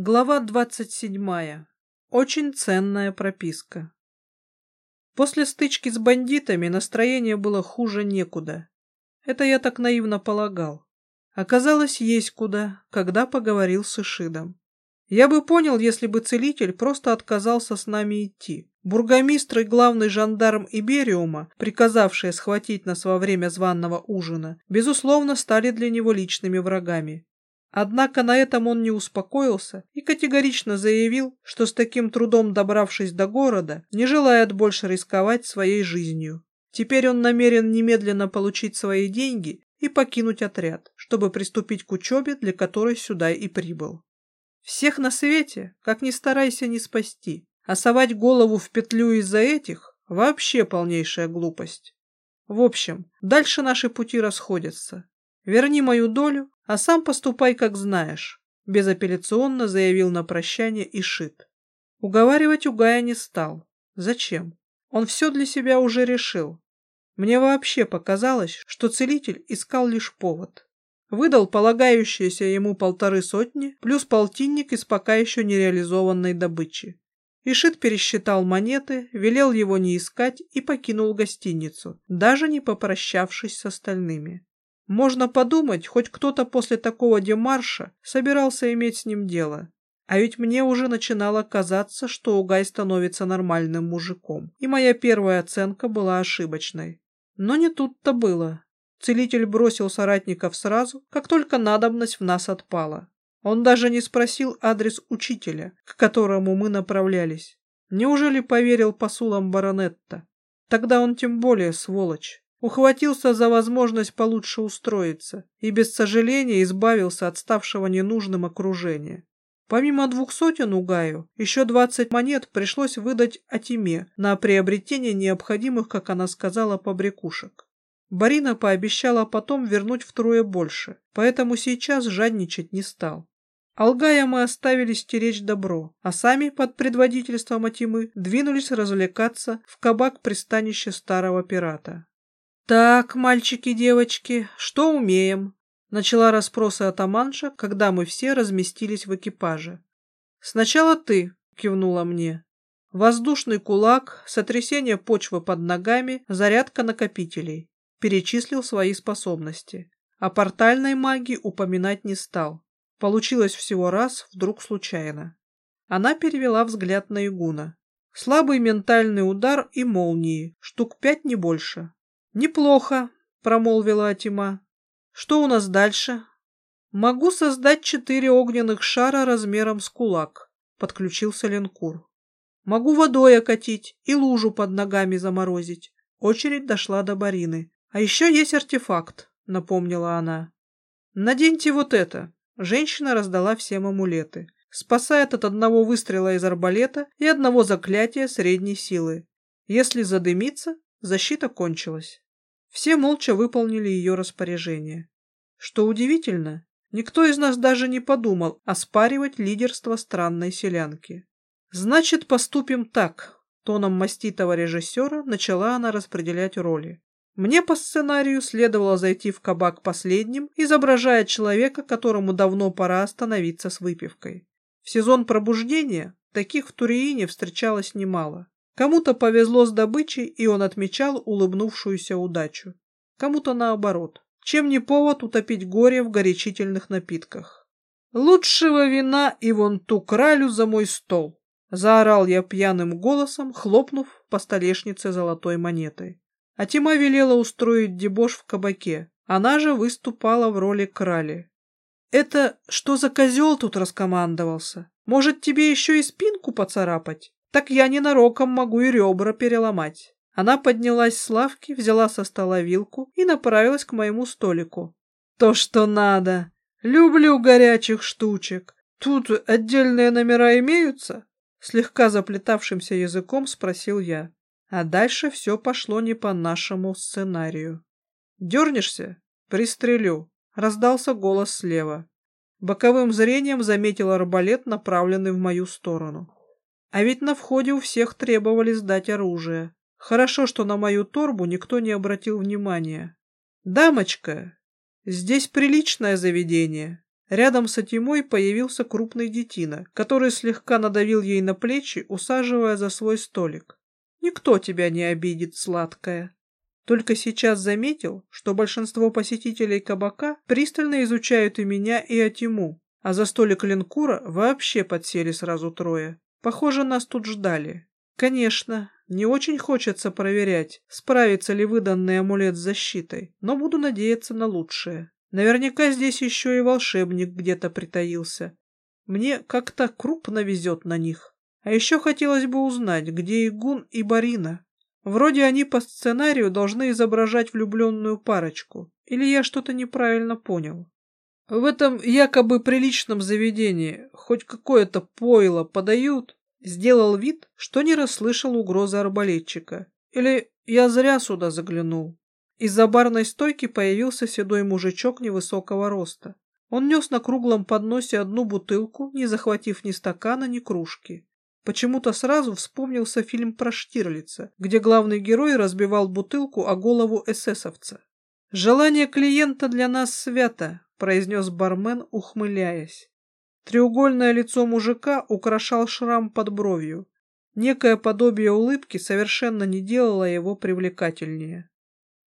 Глава двадцать седьмая. Очень ценная прописка. После стычки с бандитами настроение было хуже некуда. Это я так наивно полагал. Оказалось, есть куда, когда поговорил с Ишидом. Я бы понял, если бы целитель просто отказался с нами идти. Бургомистр и главный жандарм Ибериума, приказавшие схватить нас во время званного ужина, безусловно, стали для него личными врагами. Однако на этом он не успокоился и категорично заявил, что с таким трудом добравшись до города, не желает больше рисковать своей жизнью. Теперь он намерен немедленно получить свои деньги и покинуть отряд, чтобы приступить к учебе, для которой сюда и прибыл. Всех на свете, как ни старайся, не спасти, а совать голову в петлю из-за этих – вообще полнейшая глупость. В общем, дальше наши пути расходятся. Верни мою долю, а сам поступай, как знаешь, безапелляционно заявил на прощание Ишит. Уговаривать Угая не стал. Зачем? Он все для себя уже решил. Мне вообще показалось, что целитель искал лишь повод. Выдал полагающиеся ему полторы сотни, плюс полтинник из пока еще нереализованной добычи. Ишит пересчитал монеты, велел его не искать и покинул гостиницу, даже не попрощавшись с остальными. Можно подумать, хоть кто-то после такого демарша собирался иметь с ним дело. А ведь мне уже начинало казаться, что Угай становится нормальным мужиком, и моя первая оценка была ошибочной. Но не тут-то было. Целитель бросил соратников сразу, как только надобность в нас отпала. Он даже не спросил адрес учителя, к которому мы направлялись. Неужели поверил посулам баронетта? Тогда он тем более сволочь. Ухватился за возможность получше устроиться и без сожаления избавился от ставшего ненужным окружения. Помимо двух сотен Угаю, еще двадцать монет пришлось выдать Атиме на приобретение необходимых, как она сказала, побрякушек. Барина пообещала потом вернуть втрое больше, поэтому сейчас жадничать не стал. Алгая мы оставили стеречь добро, а сами под предводительством Атимы двинулись развлекаться в кабак пристанища старого пирата. «Так, мальчики девочки, что умеем?» Начала расспросы атаманша, когда мы все разместились в экипаже. «Сначала ты», — кивнула мне. «Воздушный кулак, сотрясение почвы под ногами, зарядка накопителей». Перечислил свои способности. О портальной магии упоминать не стал. Получилось всего раз, вдруг случайно. Она перевела взгляд на Игуна. Слабый ментальный удар и молнии, штук пять не больше. «Неплохо», — промолвила Атима. «Что у нас дальше?» «Могу создать четыре огненных шара размером с кулак», — подключился Ленкур. «Могу водой окатить и лужу под ногами заморозить». Очередь дошла до Барины. «А еще есть артефакт», — напомнила она. «Наденьте вот это». Женщина раздала всем амулеты. Спасает от одного выстрела из арбалета и одного заклятия средней силы. Если задымится, защита кончилась. Все молча выполнили ее распоряжение. Что удивительно, никто из нас даже не подумал оспаривать лидерство странной селянки. «Значит, поступим так», — тоном маститого режиссера начала она распределять роли. Мне по сценарию следовало зайти в кабак последним, изображая человека, которому давно пора остановиться с выпивкой. В сезон пробуждения таких в Туриине встречалось немало. Кому-то повезло с добычей, и он отмечал улыбнувшуюся удачу. Кому-то наоборот. Чем не повод утопить горе в горячительных напитках. «Лучшего вина и вон ту кралю за мой стол!» Заорал я пьяным голосом, хлопнув по столешнице золотой монетой. А Тима велела устроить дебош в кабаке. Она же выступала в роли крали. «Это что за козел тут раскомандовался? Может, тебе еще и спинку поцарапать?» Так я ненароком могу и ребра переломать. Она поднялась с лавки, взяла со стола вилку и направилась к моему столику. То, что надо. Люблю горячих штучек. Тут отдельные номера имеются? Слегка заплетавшимся языком спросил я. А дальше все пошло не по нашему сценарию. «Дернешься? Пристрелю!» — раздался голос слева. Боковым зрением заметил арбалет, направленный в мою сторону. А ведь на входе у всех требовали сдать оружие. Хорошо, что на мою торбу никто не обратил внимания. «Дамочка, здесь приличное заведение. Рядом с Атимой появился крупный детина, который слегка надавил ей на плечи, усаживая за свой столик. «Никто тебя не обидит, сладкая». Только сейчас заметил, что большинство посетителей кабака пристально изучают и меня, и Атиму, а за столик линкура вообще подсели сразу трое. Похоже, нас тут ждали. Конечно, не очень хочется проверять, справится ли выданный амулет с защитой, но буду надеяться на лучшее. Наверняка здесь еще и волшебник где-то притаился. Мне как-то крупно везет на них. А еще хотелось бы узнать, где Игун и Барина. Вроде они по сценарию должны изображать влюбленную парочку. Или я что-то неправильно понял? В этом якобы приличном заведении хоть какое-то пойло подают? Сделал вид, что не расслышал угрозы арбалетчика. Или я зря сюда заглянул? Из-за барной стойки появился седой мужичок невысокого роста. Он нес на круглом подносе одну бутылку, не захватив ни стакана, ни кружки. Почему-то сразу вспомнился фильм про Штирлица, где главный герой разбивал бутылку о голову эсэсовца. «Желание клиента для нас свято», — произнес бармен, ухмыляясь. Треугольное лицо мужика украшал шрам под бровью. Некое подобие улыбки совершенно не делало его привлекательнее.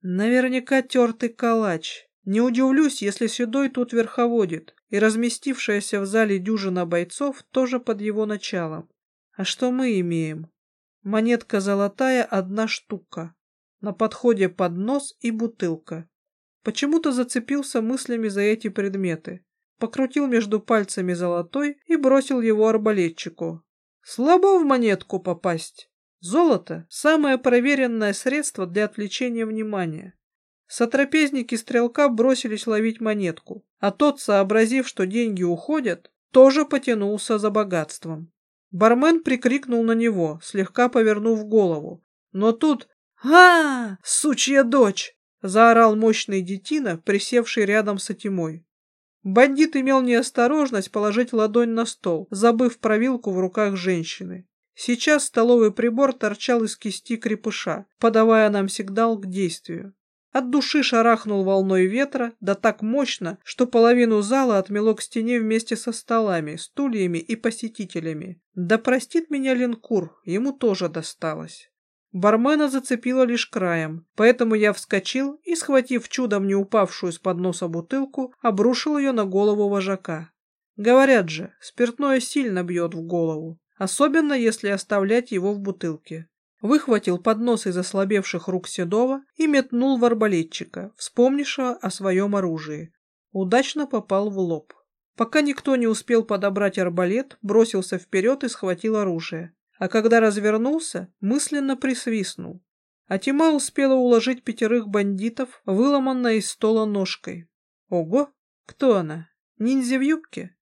Наверняка тертый калач. Не удивлюсь, если Седой тут верховодит, и разместившаяся в зале дюжина бойцов тоже под его началом. А что мы имеем? Монетка золотая, одна штука. На подходе поднос и бутылка. Почему-то зацепился мыслями за эти предметы. Покрутил между пальцами золотой и бросил его арбалетчику. Слабо в монетку попасть. Золото – самое проверенное средство для отвлечения внимания. Сотрапезники стрелка бросились ловить монетку, а тот, сообразив, что деньги уходят, тоже потянулся за богатством. Бармен прикрикнул на него, слегка повернув голову. Но тут «А, сучья дочь!» – заорал мощный детина, присевший рядом с Атимой. Бандит имел неосторожность положить ладонь на стол, забыв про вилку в руках женщины. Сейчас столовый прибор торчал из кисти крепыша, подавая нам сигнал к действию. От души шарахнул волной ветра, да так мощно, что половину зала отмело к стене вместе со столами, стульями и посетителями. Да простит меня линкур, ему тоже досталось. Бармена зацепило лишь краем, поэтому я вскочил и, схватив чудом не упавшую с подноса бутылку, обрушил ее на голову вожака. Говорят же, спиртное сильно бьет в голову особенно если оставлять его в бутылке. Выхватил поднос из ослабевших рук Седова и метнул в арбалетчика, вспомнившего о своем оружии. Удачно попал в лоб. Пока никто не успел подобрать арбалет, бросился вперед и схватил оружие. А когда развернулся, мысленно присвистнул. А Тима успела уложить пятерых бандитов, выломанной из стола ножкой. Ого! Кто она? Ниндзя в юбке?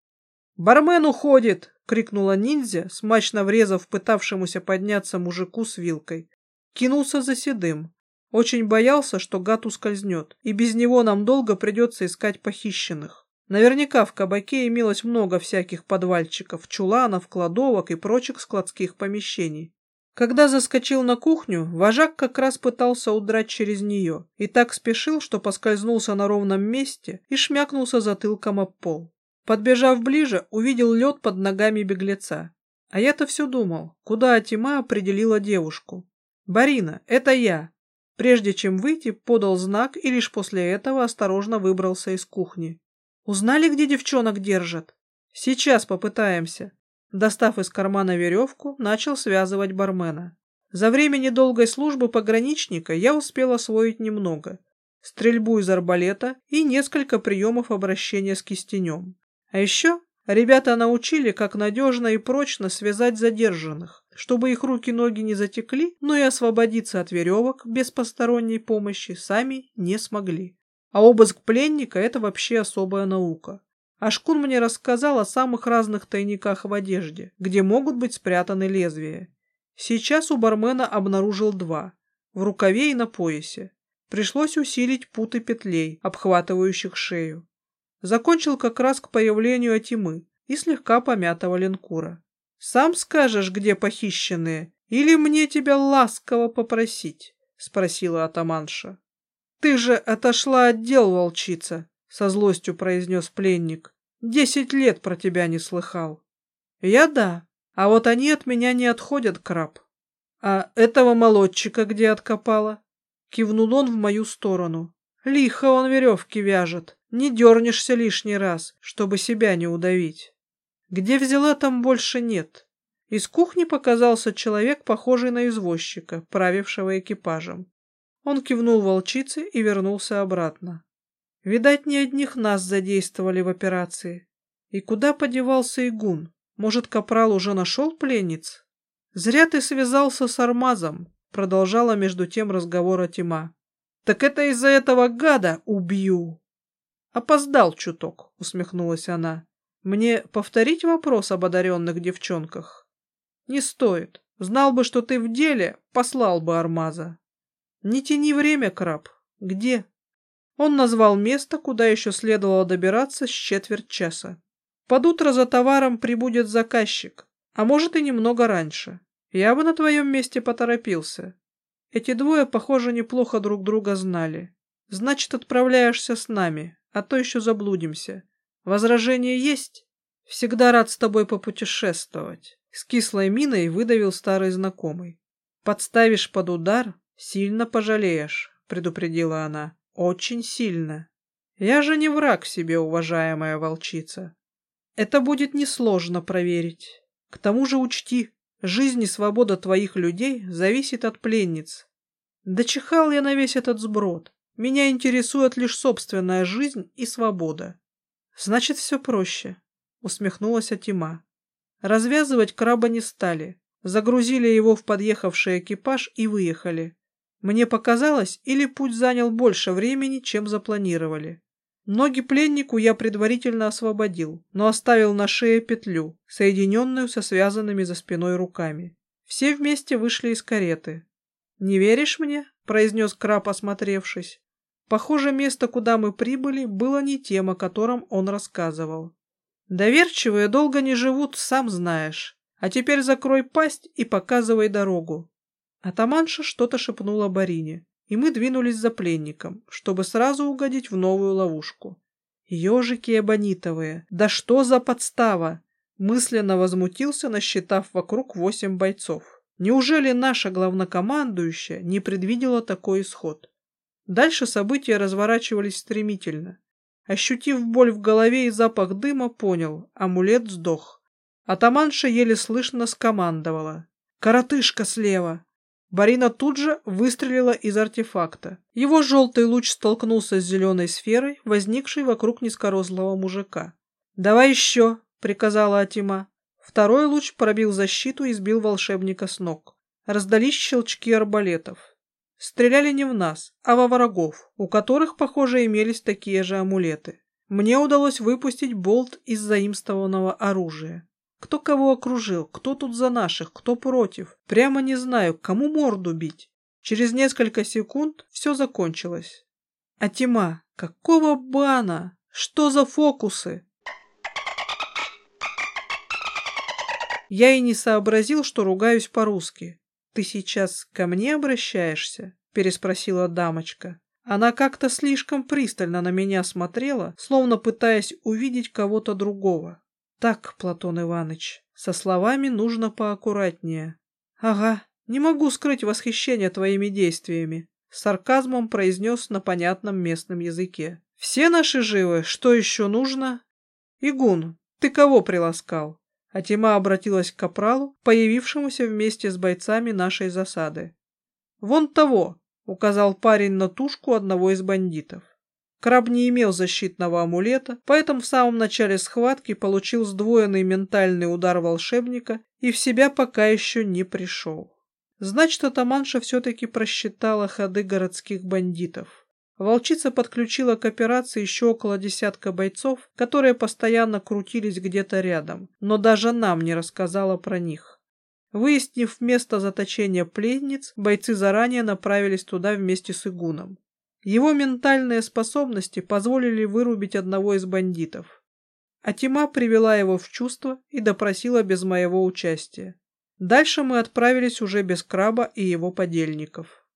«Бармен уходит!» — крикнула ниндзя, смачно врезав пытавшемуся подняться мужику с вилкой. Кинулся за седым. Очень боялся, что гад ускользнет, и без него нам долго придется искать похищенных. Наверняка в кабаке имелось много всяких подвальчиков, чуланов, кладовок и прочих складских помещений. Когда заскочил на кухню, вожак как раз пытался удрать через нее и так спешил, что поскользнулся на ровном месте и шмякнулся затылком об пол. Подбежав ближе, увидел лед под ногами беглеца. А я-то все думал, куда Атима определила девушку. «Барина, это я!» Прежде чем выйти, подал знак и лишь после этого осторожно выбрался из кухни. «Узнали, где девчонок держат?» «Сейчас попытаемся». Достав из кармана веревку, начал связывать бармена. За время недолгой службы пограничника я успел освоить немного. Стрельбу из арбалета и несколько приемов обращения с кистенем. А еще ребята научили, как надежно и прочно связать задержанных, чтобы их руки-ноги не затекли, но и освободиться от веревок без посторонней помощи сами не смогли. А обыск пленника – это вообще особая наука. Ашкун мне рассказал о самых разных тайниках в одежде, где могут быть спрятаны лезвия. Сейчас у бармена обнаружил два – в рукаве и на поясе. Пришлось усилить путы петлей, обхватывающих шею. Закончил как раз к появлению Атимы и слегка помятого линкура. «Сам скажешь, где похищенные, или мне тебя ласково попросить?» — спросила атаманша. «Ты же отошла от дел, волчица!» — со злостью произнес пленник. Десять лет про тебя не слыхал. Я да, а вот они от меня не отходят, краб. А этого молодчика где откопала? Кивнул он в мою сторону. Лихо он веревки вяжет. Не дернешься лишний раз, чтобы себя не удавить. Где взяла, там больше нет. Из кухни показался человек, похожий на извозчика, правившего экипажем. Он кивнул волчице и вернулся обратно. Видать, не одних нас задействовали в операции. И куда подевался Игун? Может, Капрал уже нашел пленниц? Зря ты связался с Армазом, продолжала между тем разговора Тима. Так это из-за этого гада убью. Опоздал чуток, усмехнулась она. Мне повторить вопрос об одаренных девчонках? Не стоит. Знал бы, что ты в деле, послал бы Армаза. Не тяни время, краб. Где? Он назвал место, куда еще следовало добираться с четверть часа. Под утро за товаром прибудет заказчик, а может и немного раньше. Я бы на твоем месте поторопился. Эти двое, похоже, неплохо друг друга знали. Значит, отправляешься с нами, а то еще заблудимся. Возражение есть? Всегда рад с тобой попутешествовать. С кислой миной выдавил старый знакомый. Подставишь под удар, сильно пожалеешь, предупредила она. Очень сильно. Я же не враг себе, уважаемая волчица. Это будет несложно проверить. К тому же учти, жизнь и свобода твоих людей зависит от пленниц. Да чихал я на весь этот сброд. Меня интересует лишь собственная жизнь и свобода. Значит, все проще, усмехнулась Атима. Развязывать краба не стали. Загрузили его в подъехавший экипаж и выехали. Мне показалось, или путь занял больше времени, чем запланировали. Ноги пленнику я предварительно освободил, но оставил на шее петлю, соединенную со связанными за спиной руками. Все вместе вышли из кареты. «Не веришь мне?» – произнес краб, осмотревшись. Похоже, место, куда мы прибыли, было не тем, о котором он рассказывал. Доверчивые долго не живут, сам знаешь. А теперь закрой пасть и показывай дорогу. Атаманша что-то шепнула Барине, и мы двинулись за пленником, чтобы сразу угодить в новую ловушку. Ежики эбонитовые, да что за подстава! Мысленно возмутился, насчитав вокруг восемь бойцов. Неужели наша главнокомандующая не предвидела такой исход? Дальше события разворачивались стремительно. Ощутив боль в голове и запах дыма, понял — амулет сдох. Атаманша еле слышно скомандовала. «Коротышка слева!» Барина тут же выстрелила из артефакта. Его желтый луч столкнулся с зеленой сферой, возникшей вокруг низкорослого мужика. «Давай еще!» — приказала Атима. Второй луч пробил защиту и сбил волшебника с ног. Раздались щелчки арбалетов. Стреляли не в нас, а во врагов, у которых, похоже, имелись такие же амулеты. Мне удалось выпустить болт из заимствованного оружия. Кто кого окружил, кто тут за наших, кто против. Прямо не знаю, кому морду бить. Через несколько секунд все закончилось. А тьма, какого бана? Что за фокусы? Я и не сообразил, что ругаюсь по-русски. «Ты сейчас ко мне обращаешься?» — переспросила дамочка. Она как-то слишком пристально на меня смотрела, словно пытаясь увидеть кого-то другого. «Так, Платон Иванович, со словами нужно поаккуратнее». «Ага, не могу скрыть восхищение твоими действиями», — сарказмом произнес на понятном местном языке. «Все наши живы, что еще нужно?» «Игун, ты кого приласкал?» А Тима обратилась к капралу, появившемуся вместе с бойцами нашей засады. «Вон того!» — указал парень на тушку одного из бандитов. Краб не имел защитного амулета, поэтому в самом начале схватки получил сдвоенный ментальный удар волшебника и в себя пока еще не пришел. Значит, атаманша все-таки просчитала ходы городских бандитов. Волчица подключила к операции еще около десятка бойцов, которые постоянно крутились где-то рядом, но даже нам не рассказала про них. Выяснив место заточения пленниц, бойцы заранее направились туда вместе с Игуном. Его ментальные способности позволили вырубить одного из бандитов. Атима привела его в чувство и допросила без моего участия. Дальше мы отправились уже без краба и его подельников.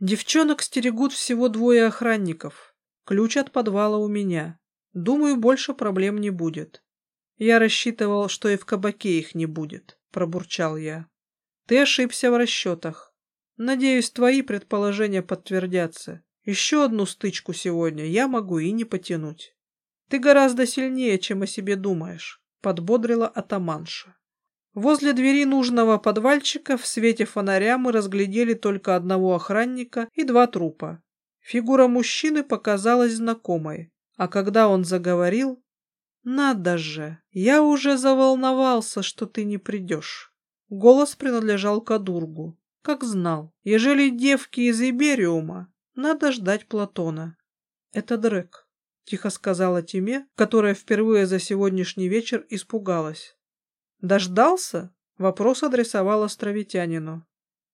Девчонок стерегут всего двое охранников. Ключ от подвала у меня. Думаю, больше проблем не будет. Я рассчитывал, что и в кабаке их не будет, пробурчал я. Ты ошибся в расчетах. Надеюсь, твои предположения подтвердятся. Еще одну стычку сегодня я могу и не потянуть. Ты гораздо сильнее, чем о себе думаешь, подбодрила атаманша. Возле двери нужного подвальчика в свете фонаря мы разглядели только одного охранника и два трупа. Фигура мужчины показалась знакомой, а когда он заговорил... «Надо же! Я уже заволновался, что ты не придешь». Голос принадлежал Кадургу. Как знал, ежели девки из Ибериума, надо ждать Платона. «Это Дрек», — тихо сказала Тиме, которая впервые за сегодняшний вечер испугалась. Дождался? Вопрос адресовал островитянину.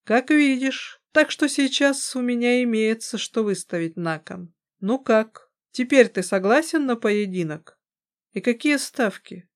Как видишь, так что сейчас у меня имеется, что выставить на кон. Ну как, теперь ты согласен на поединок? И какие ставки?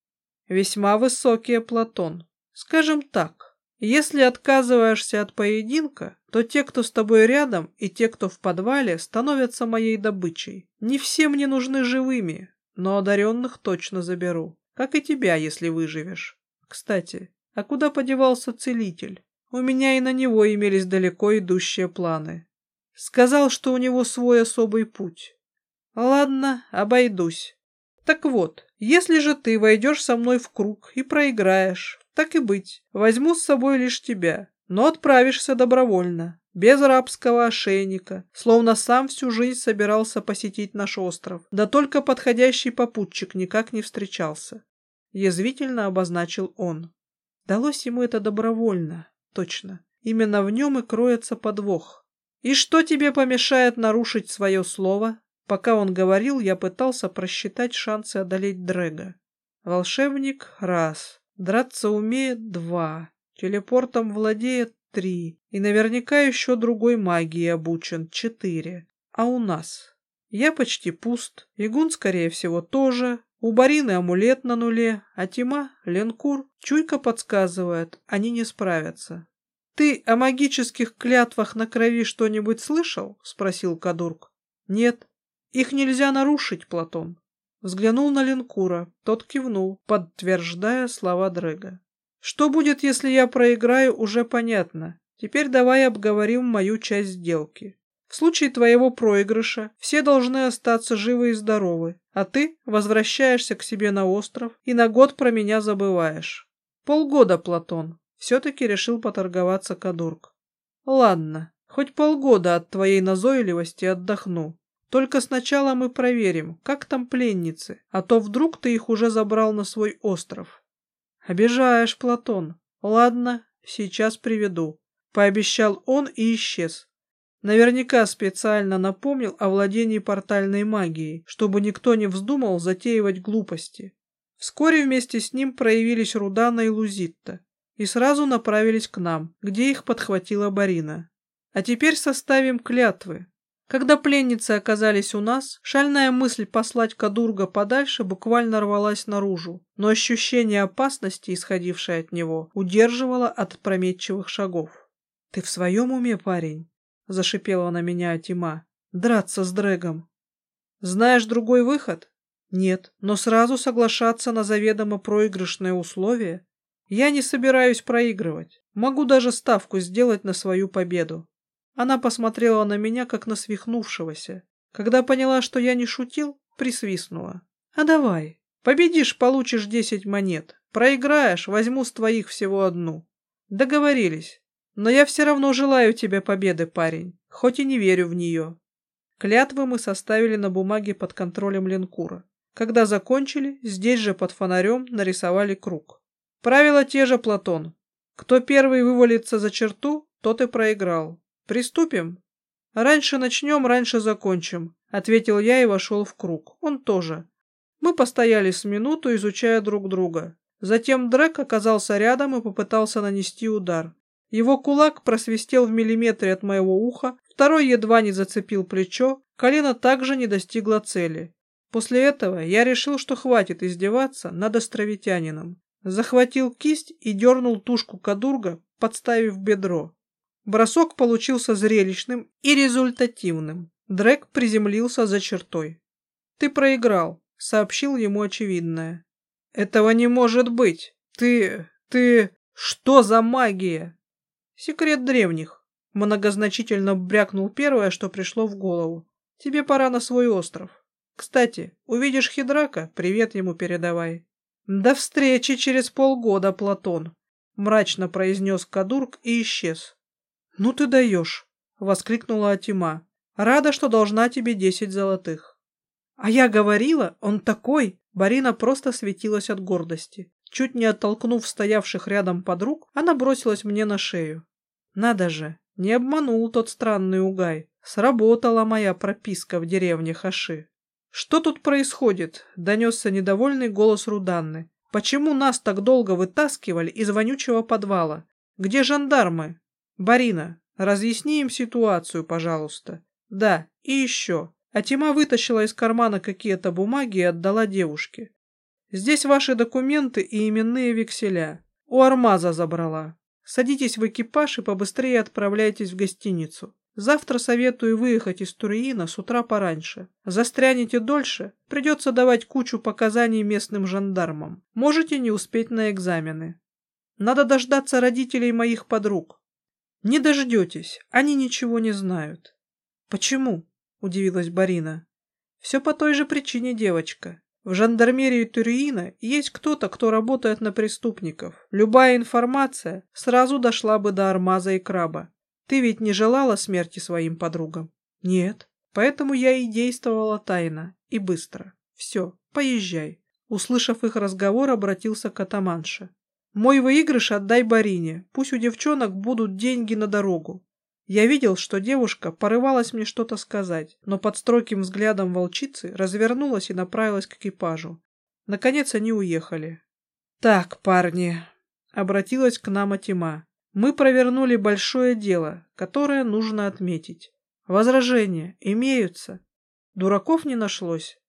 Весьма высокие, Платон. Скажем так, если отказываешься от поединка, то те, кто с тобой рядом, и те, кто в подвале, становятся моей добычей. Не все мне нужны живыми, но одаренных точно заберу. Как и тебя, если выживешь. Кстати, а куда подевался целитель? У меня и на него имелись далеко идущие планы. Сказал, что у него свой особый путь. Ладно, обойдусь. Так вот, если же ты войдешь со мной в круг и проиграешь, так и быть, возьму с собой лишь тебя, но отправишься добровольно, без рабского ошейника, словно сам всю жизнь собирался посетить наш остров, да только подходящий попутчик никак не встречался. Язвительно обозначил он. Далось ему это добровольно, точно. Именно в нем и кроется подвох. И что тебе помешает нарушить свое слово? Пока он говорил, я пытался просчитать шансы одолеть Дрэга. Волшебник — раз. Драться умеет — два. Телепортом владеет — три. И наверняка еще другой магии обучен — четыре. А у нас? Я почти пуст. Игун, скорее всего, тоже. У Барины амулет на нуле, а Тима, Ленкур, чуйка подсказывает, они не справятся. «Ты о магических клятвах на крови что-нибудь слышал?» — спросил Кадурк. «Нет. Их нельзя нарушить, Платон». Взглянул на Ленкура, тот кивнул, подтверждая слова Дрэга. «Что будет, если я проиграю, уже понятно. Теперь давай обговорим мою часть сделки. В случае твоего проигрыша все должны остаться живы и здоровы, а ты возвращаешься к себе на остров и на год про меня забываешь. Полгода, Платон. Все-таки решил поторговаться Кадурк. Ладно, хоть полгода от твоей назойливости отдохну. Только сначала мы проверим, как там пленницы, а то вдруг ты их уже забрал на свой остров. Обижаешь, Платон. Ладно, сейчас приведу. Пообещал он и исчез, Наверняка специально напомнил о владении портальной магией, чтобы никто не вздумал затеивать глупости. Вскоре вместе с ним проявились Рудана и Лузитта и сразу направились к нам, где их подхватила Барина. А теперь составим клятвы. Когда пленницы оказались у нас, шальная мысль послать Кадурга подальше буквально рвалась наружу, но ощущение опасности, исходившее от него, удерживало от прометчивых шагов. «Ты в своем уме, парень?» — зашипела на меня Тима. «Драться с Дрэгом». «Знаешь другой выход?» «Нет, но сразу соглашаться на заведомо проигрышные условия. Я не собираюсь проигрывать. Могу даже ставку сделать на свою победу». Она посмотрела на меня, как на свихнувшегося. Когда поняла, что я не шутил, присвистнула. «А давай. Победишь — получишь десять монет. Проиграешь — возьму с твоих всего одну». «Договорились. Но я все равно желаю тебе победы, парень, хоть и не верю в нее. Клятвы мы составили на бумаге под контролем Ленкура. Когда закончили, здесь же под фонарем нарисовали круг. Правила те же, Платон. Кто первый вывалится за черту, тот и проиграл. Приступим? Раньше начнем, раньше закончим, ответил я и вошел в круг. Он тоже. Мы постояли с минуту, изучая друг друга. Затем Дрек оказался рядом и попытался нанести удар. Его кулак просвистел в миллиметре от моего уха, второй едва не зацепил плечо, колено также не достигло цели. После этого я решил, что хватит издеваться над островитянином. Захватил кисть и дернул тушку кадурга, подставив бедро. Бросок получился зрелищным и результативным. Дрек приземлился за чертой. «Ты проиграл», сообщил ему очевидное. Этого не может быть. Ты... ты... Что за магия? Секрет древних. Многозначительно брякнул первое, что пришло в голову. Тебе пора на свой остров. Кстати, увидишь Хидрака, привет ему передавай. До встречи через полгода, Платон, мрачно произнес Кадурк и исчез. Ну ты даешь, воскликнула Атима. Рада, что должна тебе десять золотых. А я говорила, он такой. Барина просто светилась от гордости. Чуть не оттолкнув стоявших рядом подруг, она бросилась мне на шею. Надо же, не обманул тот странный угай. Сработала моя прописка в деревне Хаши. «Что тут происходит?» — донесся недовольный голос Руданны. «Почему нас так долго вытаскивали из вонючего подвала? Где жандармы? Барина, разъясни им ситуацию, пожалуйста. Да, и еще. Атима вытащила из кармана какие-то бумаги и отдала девушке. Здесь ваши документы и именные векселя. У Армаза забрала. Садитесь в экипаж и побыстрее отправляйтесь в гостиницу. Завтра советую выехать из Туриина с утра пораньше. Застрянете дольше, придется давать кучу показаний местным жандармам. Можете не успеть на экзамены. Надо дождаться родителей моих подруг. Не дождетесь, они ничего не знают. Почему? Удивилась Барина. Все по той же причине, девочка. В жандармерии Туриина есть кто-то, кто работает на преступников. Любая информация сразу дошла бы до Армаза и Краба. Ты ведь не желала смерти своим подругам? Нет. Поэтому я и действовала тайно и быстро. Все, поезжай. Услышав их разговор, обратился к атаманше. Мой выигрыш отдай Барине. Пусть у девчонок будут деньги на дорогу. Я видел, что девушка порывалась мне что-то сказать, но под строгим взглядом волчицы развернулась и направилась к экипажу. Наконец они уехали. «Так, парни», — обратилась к нам Атима, — «мы провернули большое дело, которое нужно отметить. Возражения имеются. Дураков не нашлось.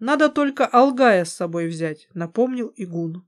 Надо только Алгая с собой взять», — напомнил Игун.